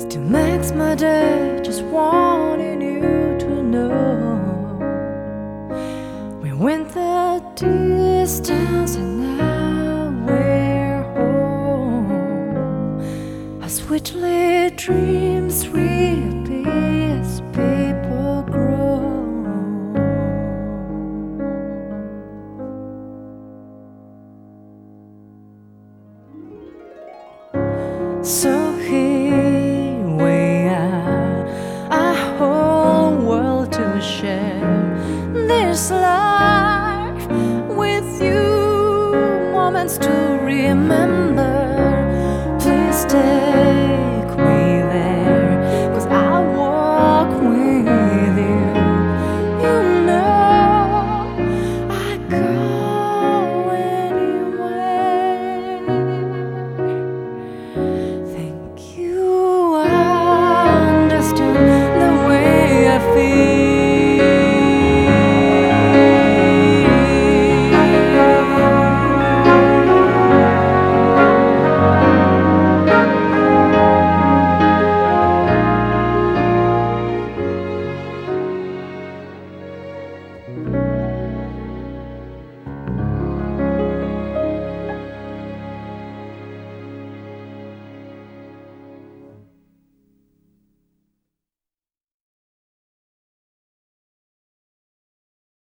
still makes my day just wanting you to know we went the distance and now we're home. I sweetly dream sweet peace. So here remember